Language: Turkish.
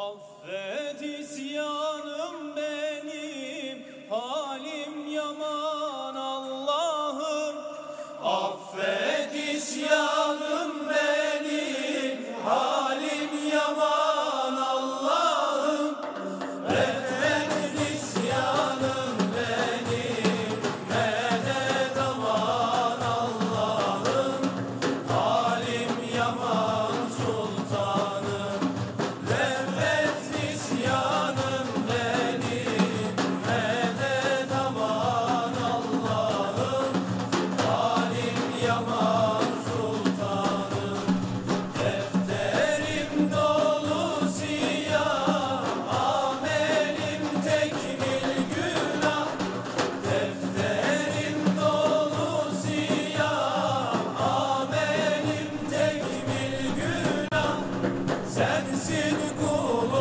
Affet isyanım benim, halim yaman Allah'ım. Affet isyanım sensin kulun.